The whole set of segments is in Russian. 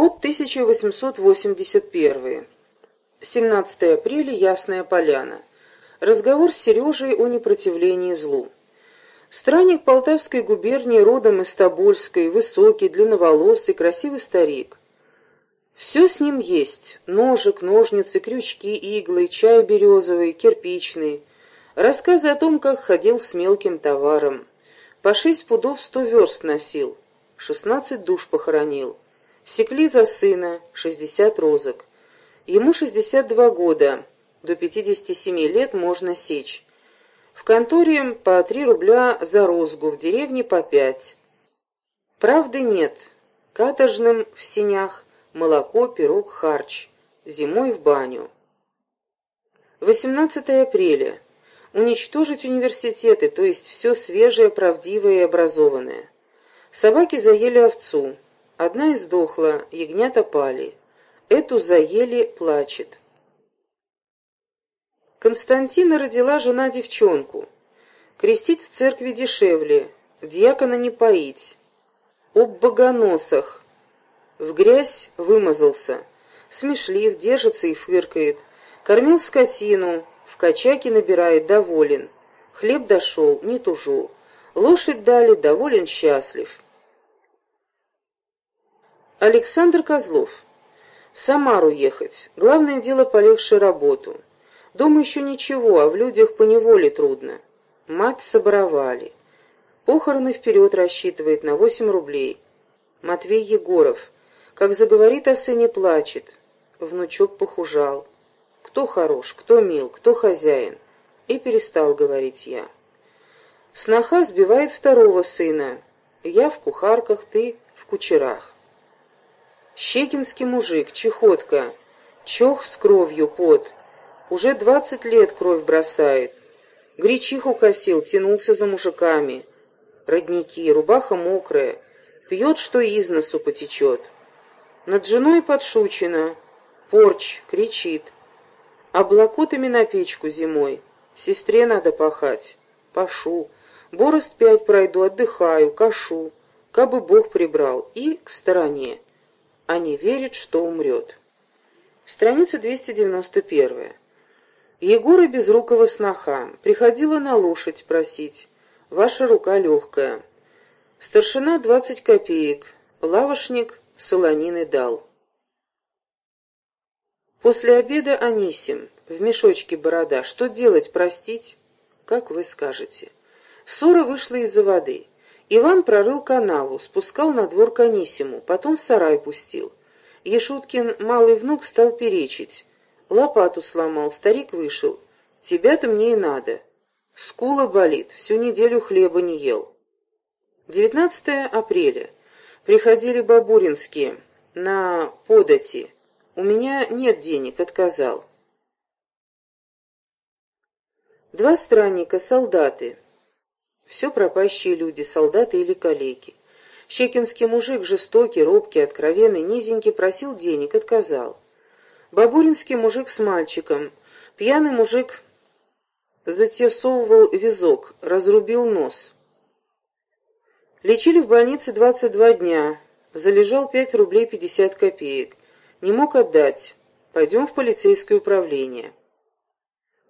Год 1881. 17 апреля. Ясная поляна. Разговор с Сережей о непротивлении злу. Странник Полтавской губернии, родом из Тобольской, высокий, длинноволосый, красивый старик. Все с ним есть. Ножик, ножницы, крючки, иглы, чай березовый, кирпичный. Рассказы о том, как ходил с мелким товаром. По шесть пудов сто верст носил. Шестнадцать душ похоронил. Секли за сына, шестьдесят розок. Ему шестьдесят два года. До пятидесяти семи лет можно сечь. В конторе по три рубля за розгу, в деревне по пять. Правды нет. Каторжным в синях молоко, пирог, харч. Зимой в баню. 18 апреля. Уничтожить университеты, то есть все свежее, правдивое и образованное. Собаки заели овцу. Одна издохла, ягнята пали. Эту заели, плачет. Константина родила жена девчонку. Крестить в церкви дешевле, дьякона не поить. Об богоносах. В грязь вымазался. Смешлив, держится и фыркает. Кормил скотину, в качаке набирает, доволен. Хлеб дошел, не тужу. Лошадь дали, доволен, счастлив. Александр Козлов. В Самару ехать. Главное дело полегче работу. Дома еще ничего, а в людях поневоле трудно. Мать соборовали. Похороны вперед рассчитывает на восемь рублей. Матвей Егоров. Как заговорит о сыне, плачет. Внучок похужал. Кто хорош, кто мил, кто хозяин. И перестал говорить я. Сноха сбивает второго сына. Я в кухарках, ты в кучерах. Щекинский мужик, чехотка, чох с кровью под. Уже двадцать лет кровь бросает. Гречиху косил, тянулся за мужиками. Родники, рубаха мокрая, пьет, что из носу потечет. Над женой подшучено, порч, кричит. Облакотами на печку зимой, сестре надо пахать. Пашу, борост пять пройду, отдыхаю, кашу, кабы Бог прибрал, и к стороне. А не верит, что умрет. Страница 291. Егора Безрукова сноха. Приходила на лошадь просить. Ваша рука легкая. Старшина двадцать копеек. Лавошник солонины дал. После обеда Анисим. В мешочке борода. Что делать, простить? Как вы скажете. Ссора вышла из-за воды. Иван прорыл канаву, спускал на двор к Анисиму, потом в сарай пустил. Ешуткин, малый внук, стал перечить. Лопату сломал, старик вышел. Тебя-то мне и надо. Скула болит, всю неделю хлеба не ел. 19 апреля. Приходили бабуринские на подати. У меня нет денег, отказал. Два странника, солдаты. Все пропащие люди, солдаты или калеки. Щекинский мужик, жестокий, робкий, откровенный, низенький, просил денег, отказал. Бабуринский мужик с мальчиком. Пьяный мужик затесовывал визок, разрубил нос. Лечили в больнице 22 дня. Залежал 5 рублей 50 копеек. Не мог отдать. Пойдем в полицейское управление.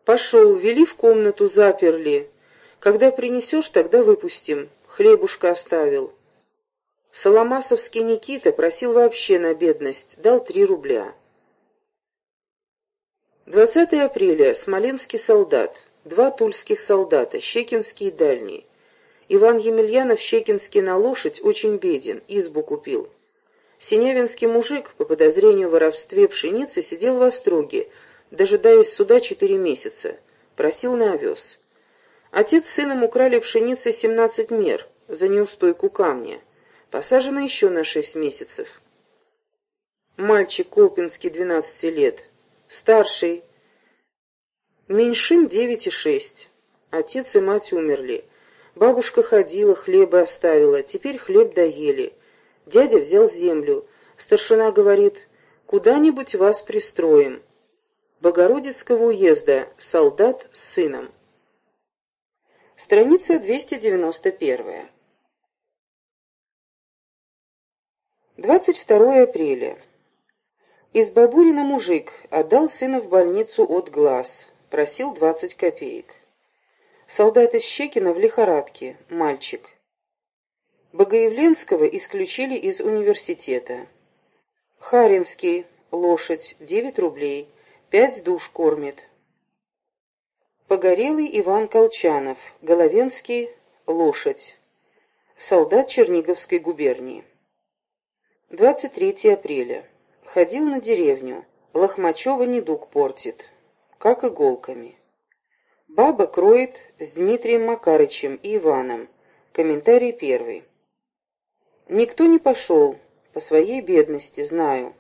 Пошел, вели в комнату, заперли. Когда принесешь, тогда выпустим. Хлебушка оставил. Соломасовский Никита просил вообще на бедность, дал три рубля. 20 апреля. Смоленский солдат. Два тульских солдата, Щекинский и Дальний. Иван Емельянов Щекинский на лошадь очень беден, избу купил. Синявинский мужик, по подозрению в воровстве пшеницы, сидел в остроге, дожидаясь суда четыре месяца. Просил на овес. Отец с сыном украли пшеницы семнадцать мер за неустойку камня. Посажено еще на шесть месяцев. Мальчик Колпинский, двенадцати лет. Старший. Меньшим девять и шесть. Отец и мать умерли. Бабушка ходила, хлеба оставила. Теперь хлеб доели. Дядя взял землю. Старшина говорит, куда-нибудь вас пристроим. Богородицкого уезда. Солдат с сыном. Страница 291. 22 апреля. Из Бабурина мужик отдал сына в больницу от глаз, просил 20 копеек. Солдат из Щекина в лихорадке, мальчик. Богоявленского исключили из университета. Харинский, лошадь, 9 рублей, 5 душ кормит. Погорелый Иван Колчанов, Головенский, лошадь. Солдат Черниговской губернии. 23 апреля. Ходил на деревню. Лохмачева недуг портит. Как иголками. Баба кроет с Дмитрием Макарычем и Иваном. Комментарий первый. Никто не пошел, по своей бедности, знаю.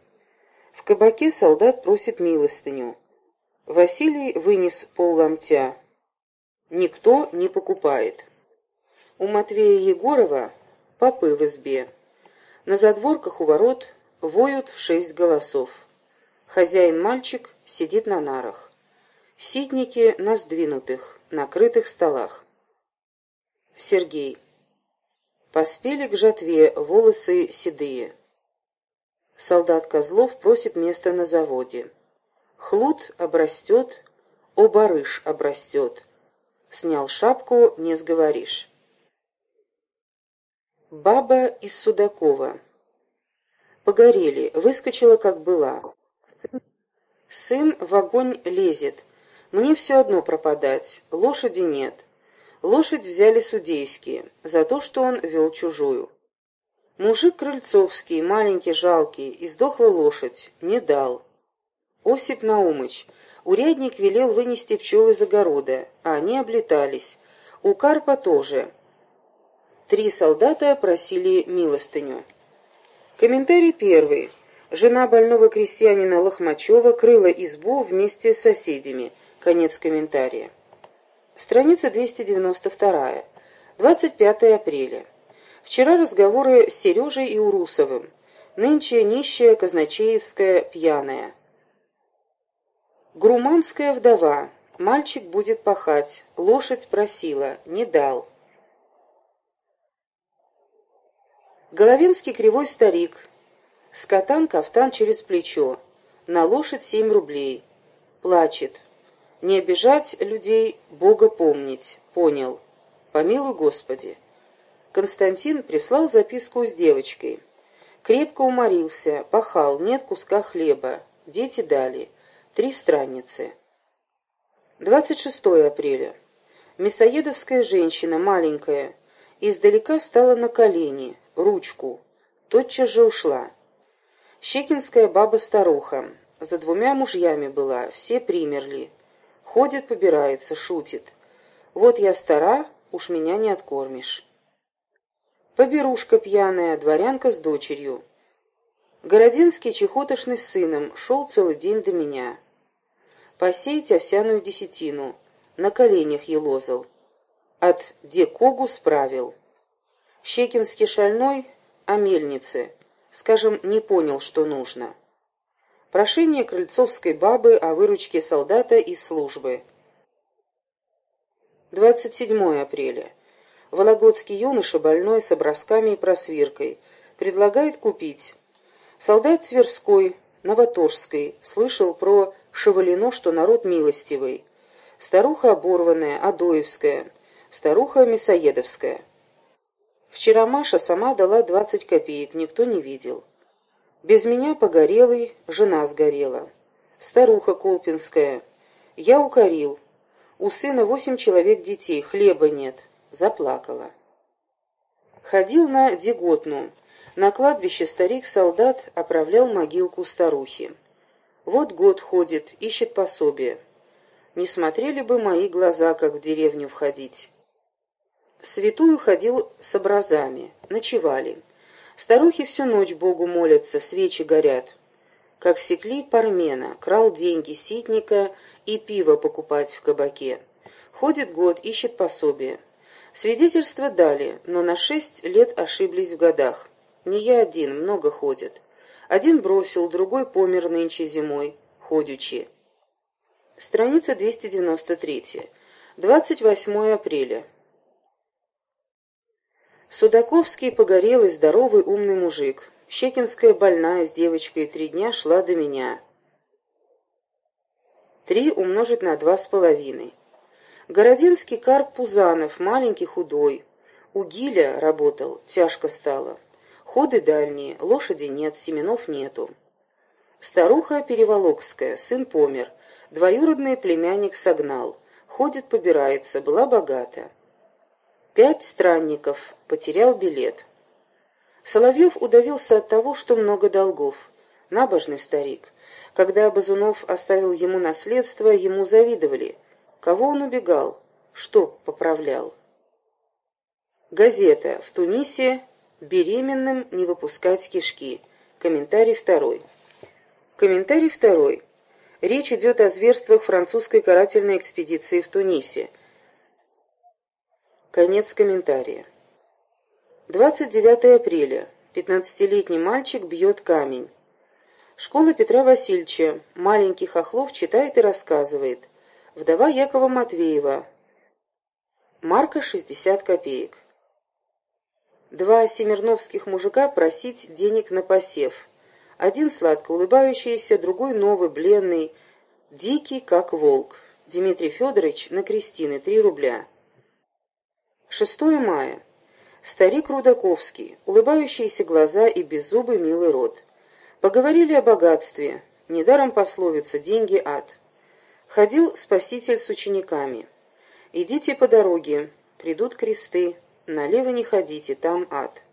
В кабаке солдат просит милостыню. Василий вынес пол ломтя. Никто не покупает. У Матвея Егорова попы в избе. На задворках у ворот воют в шесть голосов. Хозяин-мальчик сидит на нарах. Ситники на сдвинутых, накрытых столах. Сергей. Поспели к жатве, волосы седые. Солдат Козлов просит место на заводе. Хлуд обрастет, о барыш обрастет. Снял шапку, не сговоришь. Баба из Судакова. Погорели, выскочила, как была. Сын в огонь лезет. Мне все одно пропадать, лошади нет. Лошадь взяли судейские, за то, что он вел чужую. Мужик Крыльцовский, маленький, жалкий, издохла лошадь, не дал. Осип Наумыч, урядник велел вынести пчел из огорода, а они облетались. У Карпа тоже. Три солдата просили милостыню. Комментарий первый. Жена больного крестьянина Лохмачева крыла избу вместе с соседями. Конец комментария. Страница 292. 25 апреля. Вчера разговоры с Сережей и Урусовым. Нынче нищая, казначеевская, пьяная. Груманская вдова. Мальчик будет пахать. Лошадь просила. Не дал. Головинский кривой старик. Скотан кафтан через плечо. На лошадь семь рублей. Плачет. Не обижать людей, Бога помнить. Понял. Помилуй, Господи. Константин прислал записку с девочкой. Крепко уморился, пахал, нет куска хлеба. Дети дали. Три страницы. 26 апреля. Мясоедовская женщина, маленькая, издалека стала на колени, ручку. Тотчас же ушла. Щекинская баба-старуха. За двумя мужьями была, все примерли. Ходит, побирается, шутит. Вот я стара, уж меня не откормишь. Поберушка пьяная, дворянка с дочерью. Городинский чехотошный с сыном шел целый день до меня. Посеять овсяную десятину, на коленях елозал. От декогу справил. Щекинский шальной о мельнице, скажем, не понял, что нужно. Прошение крыльцовской бабы о выручке солдата из службы. 27 апреля. Вологодский юноша, больной с образками и просвиркой, предлагает купить. Солдат Тверской, Новоторской, слышал про Шевалино, что народ милостивый. Старуха оборванная, Адоевская, старуха Мясоедовская. Вчера Маша сама дала двадцать копеек, никто не видел. Без меня погорелый, жена сгорела. Старуха Колпинская. Я укорил. У сына восемь человек детей, хлеба нет. Заплакала. Ходил на Деготну. На кладбище старик-солдат оправлял могилку старухи. Вот год ходит, ищет пособие. Не смотрели бы мои глаза, как в деревню входить. Святую ходил с образами, ночевали. Старухи всю ночь Богу молятся, свечи горят. Как секли пармена, крал деньги ситника и пиво покупать в кабаке. Ходит год, ищет пособие. Свидетельства дали, но на шесть лет ошиблись в годах. Не я один, много ходят. Один бросил, другой помер нынче зимой, ходючи. Страница 293. 28 апреля. Судаковский погорелый, здоровый, умный мужик. Щекинская больная с девочкой три дня шла до меня. Три умножить на два с половиной. Городинский Карп Пузанов, маленький, худой. У Гиля работал, тяжко стало. Ходы дальние, лошади нет, семенов нету. Старуха Переволокская, сын помер, двоюродный племянник согнал. Ходит, побирается, была богата. Пять странников, потерял билет. Соловьев удавился от того, что много долгов. Набожный старик. Когда Базунов оставил ему наследство, ему завидовали. Кого он убегал? Что поправлял? Газета. В Тунисе беременным не выпускать кишки. Комментарий второй. Комментарий второй. Речь идет о зверствах французской карательной экспедиции в Тунисе. Конец комментария. 29 апреля. 15-летний мальчик бьет камень. Школа Петра Васильевича. Маленький Хохлов читает и рассказывает. Вдова Якова Матвеева. Марка 60 копеек. Два семерновских мужика просить денег на посев. Один сладко улыбающийся, другой новый, бленный, дикий, как волк. Дмитрий Федорович на Кристины, три рубля. 6 мая. Старик Рудаковский, улыбающиеся глаза и беззубый милый рот. Поговорили о богатстве. Недаром пословица «деньги – ад». Ходил спаситель с учениками. «Идите по дороге, придут кресты, налево не ходите, там ад».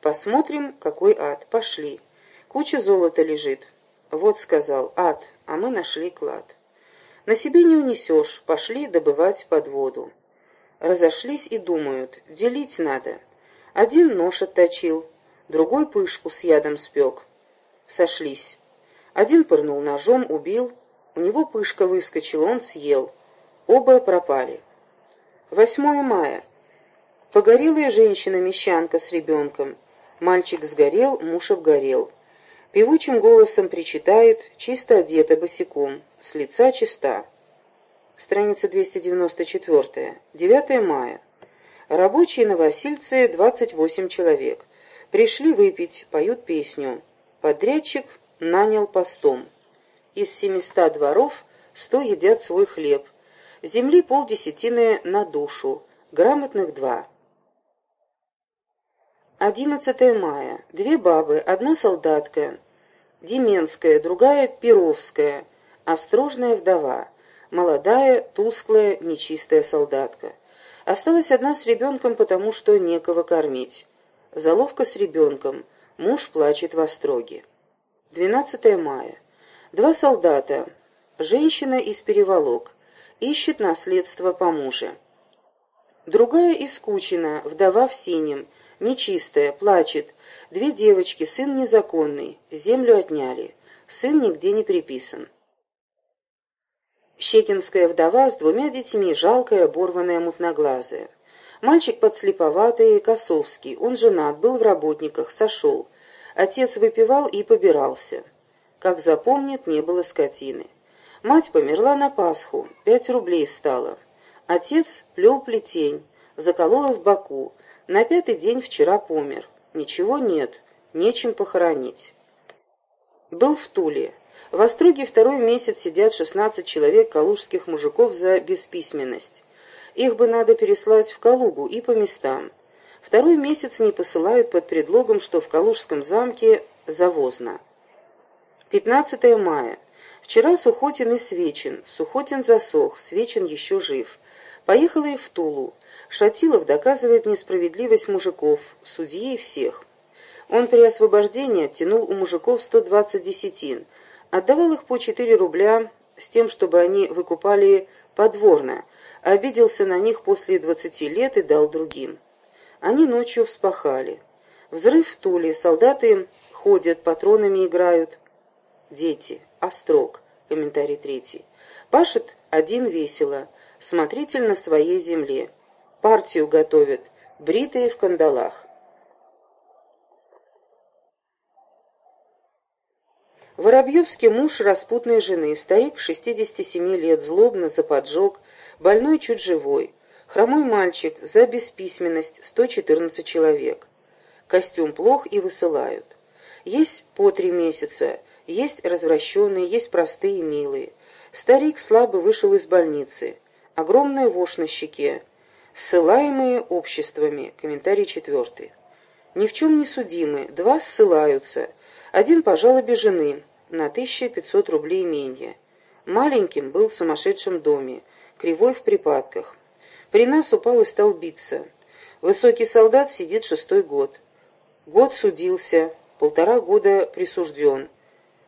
Посмотрим, какой ад. Пошли. Куча золота лежит. Вот, сказал, ад, а мы нашли клад. На себе не унесешь, пошли добывать под воду разошлись и думают, делить надо. Один нож отточил, другой пышку с ядом спек. Сошлись. Один пырнул ножом, убил, у него пышка выскочила, он съел. Оба пропали. 8 мая. Погорелая женщина-мещанка с ребенком. Мальчик сгорел, муж обгорел. Певучим голосом причитает, чисто одета босиком, с лица чиста. Страница 294. 9 мая. Рабочие на Васильце 28 человек. Пришли выпить, поют песню. Подрядчик нанял постом. Из 700 дворов 100 едят свой хлеб. Земли полдесятины на душу, грамотных два. 11 мая. Две бабы, одна солдатка, Деменская, другая Перовская, острожная вдова молодая, тусклая, нечистая солдатка. Осталась одна с ребенком, потому что некого кормить. Заловка с ребенком. Муж плачет в остроге. 12 мая. Два солдата. Женщина из переволок. Ищет наследство по муже. Другая искучена, вдова в синем, нечистая, плачет. Две девочки, сын незаконный, землю отняли. Сын нигде не приписан. Щекинская вдова с двумя детьми, жалкая, оборванная, мутноглазая. Мальчик подслеповатый, Косовский, он женат, был в работниках, сошел. Отец выпивал и побирался. Как запомнит, не было скотины. Мать померла на Пасху, пять рублей стало. Отец плел плетень, заколола в боку. На пятый день вчера помер. Ничего нет, нечем похоронить. Был в Туле. В Остроге второй месяц сидят 16 человек калужских мужиков за бесписьменность. Их бы надо переслать в Калугу и по местам. Второй месяц не посылают под предлогом, что в Калужском замке завозно. 15 мая. Вчера Сухотин и Свечин. Сухотин засох, Свечин еще жив. Поехала и в Тулу. Шатилов доказывает несправедливость мужиков, судьи и всех. Он при освобождении оттянул у мужиков 120 десятин – Отдавал их по четыре рубля с тем, чтобы они выкупали подворно, обиделся на них после двадцати лет и дал другим. Они ночью вспахали. Взрыв в Туле, солдаты ходят, патронами играют. Дети. Острог. Комментарий третий. Пашет один весело, смотритель на своей земле. Партию готовят, бритые в кандалах. Воробьевский муж распутной жены, старик 67 лет, злобно за поджог, больной чуть живой, хромой мальчик, за бесписьменность 114 человек. Костюм плох и высылают. Есть по три месяца, есть развращенные, есть простые и милые. Старик слабо вышел из больницы. Огромная вошь на щеке. Ссылаемые обществами. Комментарий четвертый. Ни в чем не судимы. Два ссылаются. Один по жалобе жены на 1500 рублей меньше. Маленьким был в сумасшедшем доме, кривой в припадках. При нас упал и стал биться. Высокий солдат сидит шестой год. Год судился, полтора года присужден.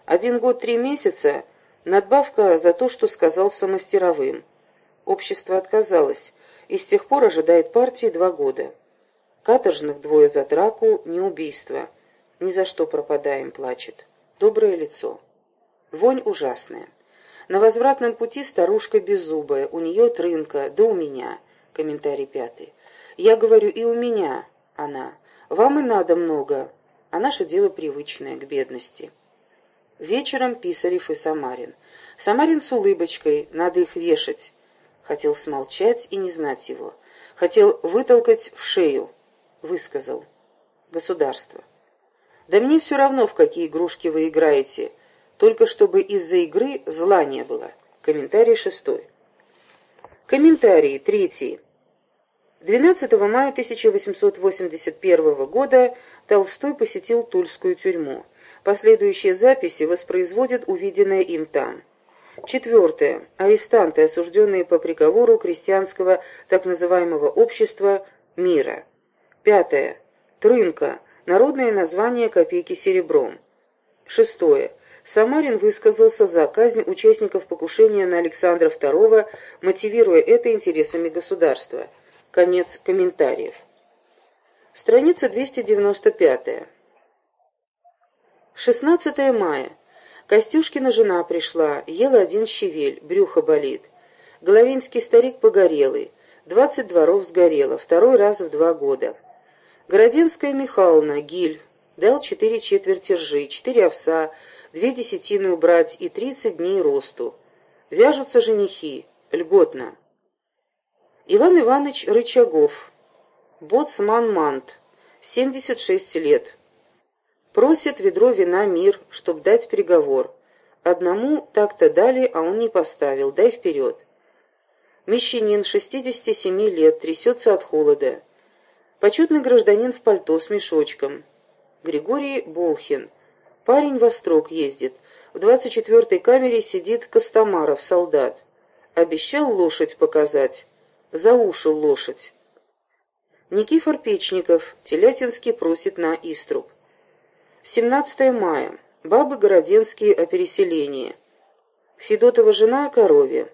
Один год три месяца — надбавка за то, что сказался мастеровым. Общество отказалось, и с тех пор ожидает партии два года. Каторжных двое за драку, не убийство. Ни за что пропадаем, плачет. Доброе лицо. Вонь ужасная. На возвратном пути старушка беззубая, у нее трынка, да у меня. Комментарий пятый. Я говорю, и у меня она. Вам и надо много, а наше дело привычное, к бедности. Вечером Писарев и Самарин. Самарин с улыбочкой, надо их вешать. Хотел смолчать и не знать его. Хотел вытолкать в шею. Высказал. Государство. Да мне все равно, в какие игрушки вы играете, только чтобы из-за игры зла не было. Комментарий шестой. Комментарий третий. 12 мая 1881 года Толстой посетил Тульскую тюрьму. Последующие записи воспроизводят увиденное им там. Четвертое. Арестанты, осужденные по приговору крестьянского так называемого общества мира. Пятое. Трынка. Народное название копейки серебром. Шестое. Самарин высказался за казнь участников покушения на Александра II, мотивируя это интересами государства. Конец комментариев. Страница 295. 16 мая. Костюшкина жена пришла, ела один щавель, брюхо болит. Головинский старик погорелый, двадцать дворов сгорело, второй раз в два года. Городенская Михайловна, гиль, дал четыре четверти ржи, четыре овса, две десятины убрать и тридцать дней росту. Вяжутся женихи, льготно. Иван Иванович Рычагов, боцман Мант, 76 лет. Просит ведро вина мир, чтоб дать приговор. Одному так-то дали, а он не поставил, дай вперед. Мещанин, 67 лет, трясется от холода. Почетный гражданин в пальто с мешочком. Григорий Болхин. Парень во строк ездит. В 24-й камере сидит Костомаров, солдат. Обещал лошадь показать заушил лошадь. Никифор Печников, Телятинский просит на Иструб. 17 мая. Бабы Городенские о переселении. Федотова жена о корове.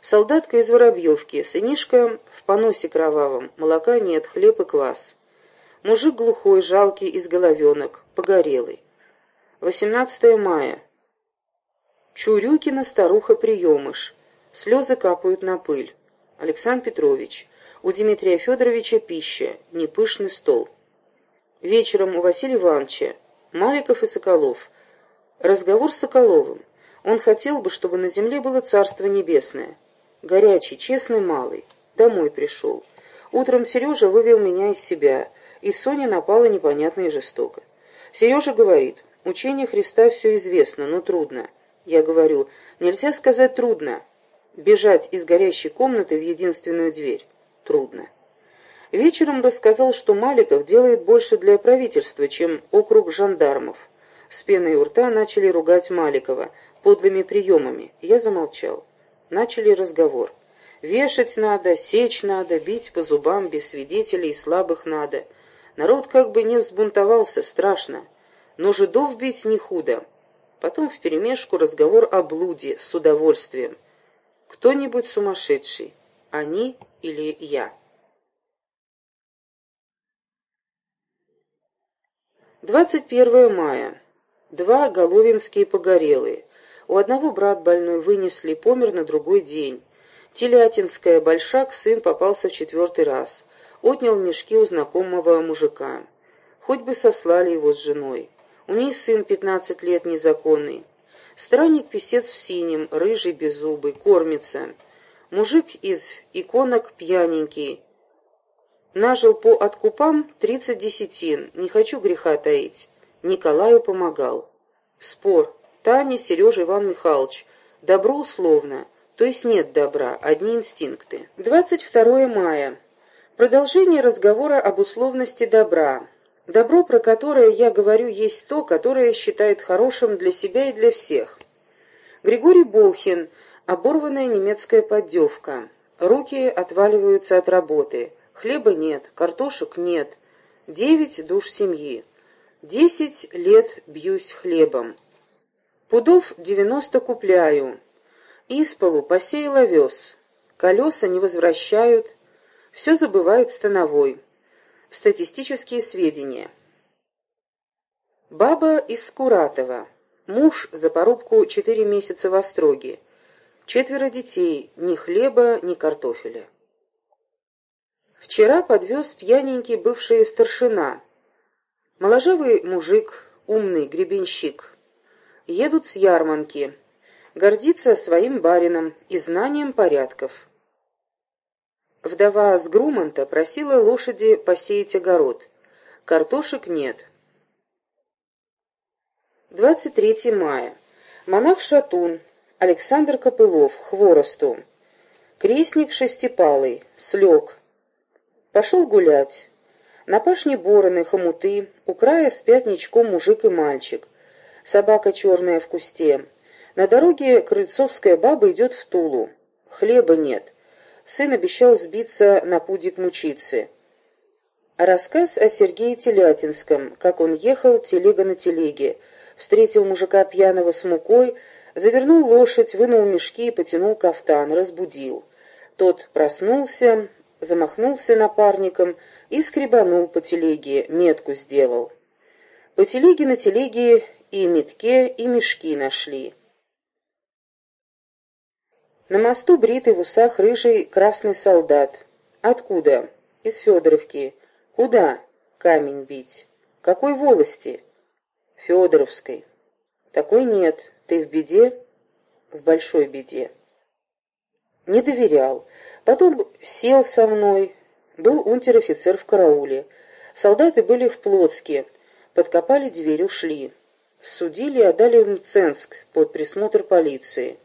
Солдатка из Воробьевки, сынишка в поносе кровавом, молока нет, хлеб и квас. Мужик глухой, жалкий, из головенок, погорелый. 18 мая. Чурюкина старуха-приемыш. Слезы капают на пыль. Александр Петрович. У Дмитрия Федоровича пища, непышный стол. Вечером у Василия Ивановича. Маликов и Соколов. Разговор с Соколовым. Он хотел бы, чтобы на земле было Царство Небесное. Горячий, честный малый. Домой пришел. Утром Сережа вывел меня из себя, и Соня напала непонятно и жестоко. Сережа говорит, учение Христа все известно, но трудно. Я говорю, нельзя сказать трудно, Бежать из горящей комнаты в единственную дверь трудно. Вечером рассказал, что Маликов делает больше для правительства, чем округ жандармов. С пеной у рта начали ругать Маликова подлыми приемами. Я замолчал. Начали разговор. Вешать надо, сечь надо, бить по зубам без свидетелей, слабых надо. Народ как бы не взбунтовался, страшно. Но жидов бить не худо. Потом вперемешку разговор о блуде с удовольствием. Кто-нибудь сумасшедший, они или я. 21 мая. Два головинские погорелые. У одного брат больной вынесли, помер на другой день. Телятинская, Большак, сын попался в четвертый раз. Отнял мешки у знакомого мужика. Хоть бы сослали его с женой. У ней сын пятнадцать лет незаконный. Странник-писец в синем, рыжий, беззубый, кормится. Мужик из иконок пьяненький. Нажил по откупам тридцать десятин, не хочу греха таить. Николаю помогал. Спор. Таня, Сережа, Иван Михайлович. Добро условно, то есть нет добра, одни инстинкты. 22 мая. Продолжение разговора об условности добра. Добро, про которое я говорю, есть то, которое считает хорошим для себя и для всех. Григорий Болхин. Оборванная немецкая поддевка. Руки отваливаются от работы. Хлеба нет, картошек нет. Девять душ семьи. Десять лет бьюсь хлебом. Пудов девяносто купляю. Из полу посеял овес. Колеса не возвращают. Все забывает становой. Статистические сведения. Баба из Скуратова. Муж за порубку четыре месяца в Остроге. Четверо детей, ни хлеба, ни картофеля. Вчера подвез пьяненький бывший старшина. Моложавый мужик, умный гребенщик едут с ярманки. Гордится своим барином и знанием порядков. Вдова с Груманта просила лошади посеять огород. Картошек нет. 23 мая. Монах Шатун, Александр Копылов, хворосту. Крестник Шестипалый, слег. Пошел гулять. На пашне бороны, хомуты, у края спят ничком мужик и мальчик собака черная в кусте. На дороге крыльцовская баба идет в Тулу. Хлеба нет. Сын обещал сбиться на пудик мучиться. Рассказ о Сергее Телятинском, как он ехал телега на телеге, встретил мужика пьяного с мукой, завернул лошадь, вынул мешки и потянул кафтан, разбудил. Тот проснулся, замахнулся напарником и скребанул по телеге, метку сделал. По телеге на телеге и метке, и мешки нашли. На мосту бритый в усах рыжий красный солдат. Откуда? Из Федоровки. Куда? Камень бить. Какой волости? Федоровской. Такой нет. Ты в беде? В большой беде. Не доверял. Потом сел со мной. Был унтер-офицер в карауле. Солдаты были в Плотске. Подкопали дверь, ушли. Судили и отдали в Мценск под присмотр полиции.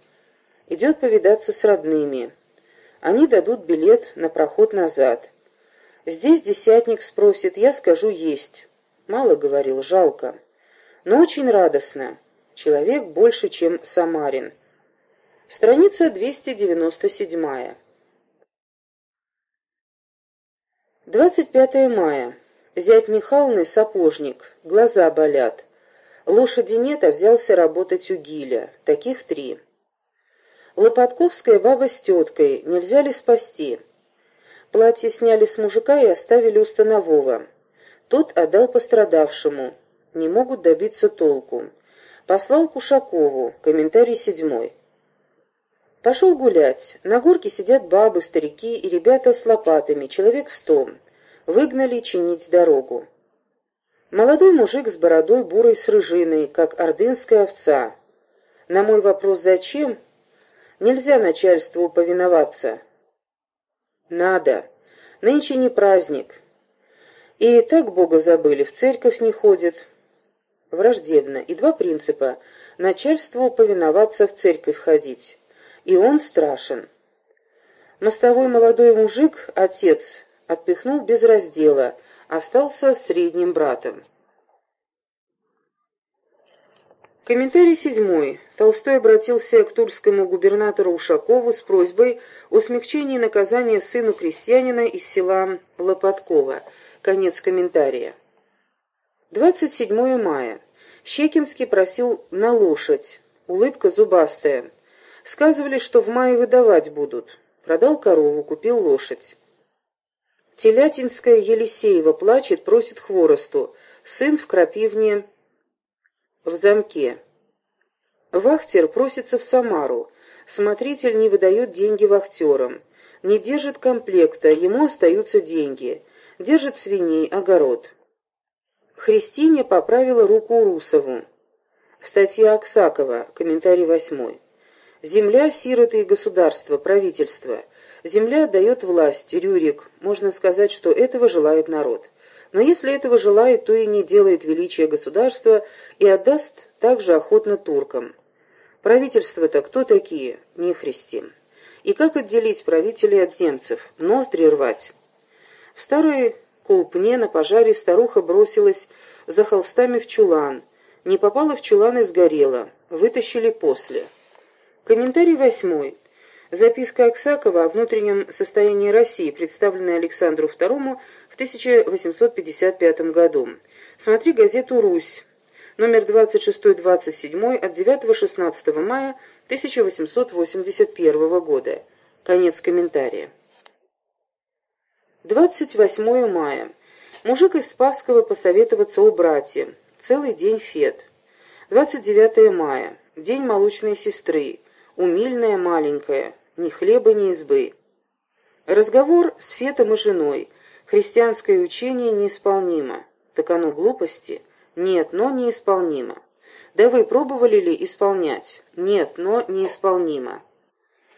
Идет повидаться с родными. Они дадут билет на проход назад. Здесь десятник спросит, я скажу «есть». Мало говорил, жалко. Но очень радостно. Человек больше, чем Самарин. Страница 297. 25 мая. Зять Михайловны сапожник. Глаза болят. Лошади нет, а взялся работать у Гиля. Таких три. Лопатковская баба с теткой. Нельзя ли спасти? Платье сняли с мужика и оставили у Станового. Тот отдал пострадавшему. Не могут добиться толку. Послал Кушакову. Комментарий седьмой. Пошел гулять. На горке сидят бабы, старики и ребята с лопатами, человек сто. Выгнали чинить дорогу. Молодой мужик с бородой бурой с рыжиной, как ордынская овца. На мой вопрос «Зачем?» Нельзя начальству повиноваться. Надо. Нынче не праздник. И так Бога забыли, в церковь не ходит. Враждебно. И два принципа. Начальству повиноваться, в церковь ходить. И он страшен. Мостовой молодой мужик, отец, отпихнул без раздела, остался средним братом. Комментарий седьмой. Толстой обратился к тульскому губернатору Ушакову с просьбой о смягчении наказания сыну крестьянина из села Лопаткова. Конец комментария. 27 мая. Щекинский просил на лошадь. Улыбка зубастая. Сказывали, что в мае выдавать будут. Продал корову, купил лошадь. Телятинская Елисеева плачет, просит хворосту. Сын в крапивне в замке. Вахтер просится в Самару. Смотритель не выдает деньги вахтерам. Не держит комплекта, ему остаются деньги. Держит свиней, огород. Христине поправила руку Русову. Статья Аксакова, комментарий восьмой. Земля, сироты и государство, правительство. Земля дает власть, Рюрик, можно сказать, что этого желает народ. Но если этого желает, то и не делает величия государства и отдаст также охотно туркам. Правительство-то кто такие? Не христи. И как отделить правителей от земцев? Ноздри рвать? В старой Колпне на пожаре старуха бросилась за холстами в чулан. Не попала в чулан и сгорела. Вытащили после. Комментарий восьмой. Записка Аксакова о внутреннем состоянии России, представленная Александру II в 1855 году. Смотри газету «Русь», номер 26-27 от 9-16 мая 1881 года. Конец комментария. 28 мая. Мужик из Спасского посоветоваться у братья. Целый день фет. 29 мая. День молочной сестры. Умильная маленькая. Ни хлеба, ни избы. Разговор с Фетом и женой. Христианское учение неисполнимо. Так оно глупости? Нет, но неисполнимо. Да вы пробовали ли исполнять? Нет, но неисполнимо.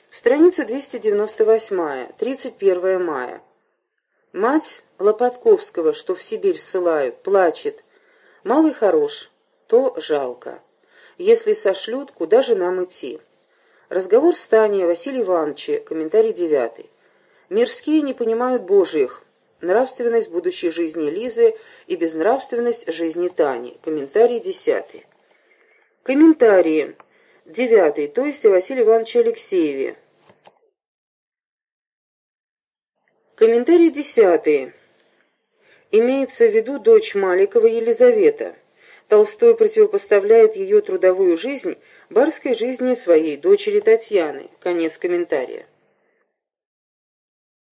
Страница 298, 31 мая. Мать Лопатковского, что в Сибирь ссылают, плачет. Малый хорош, то жалко. Если сошлют, куда же нам идти? Разговор с Таней Василий Ивановича, комментарий девятый. Мирские не понимают Божьих. Нравственность будущей жизни Лизы и безнравственность жизни Тани. Комментарий десятый. Комментарии. Девятый, то есть о Василии Ивановиче Алексееве. Комментарий десятый. Имеется в виду дочь Маликова Елизавета. Толстой противопоставляет ее трудовую жизнь барской жизни своей дочери Татьяны. Конец комментария.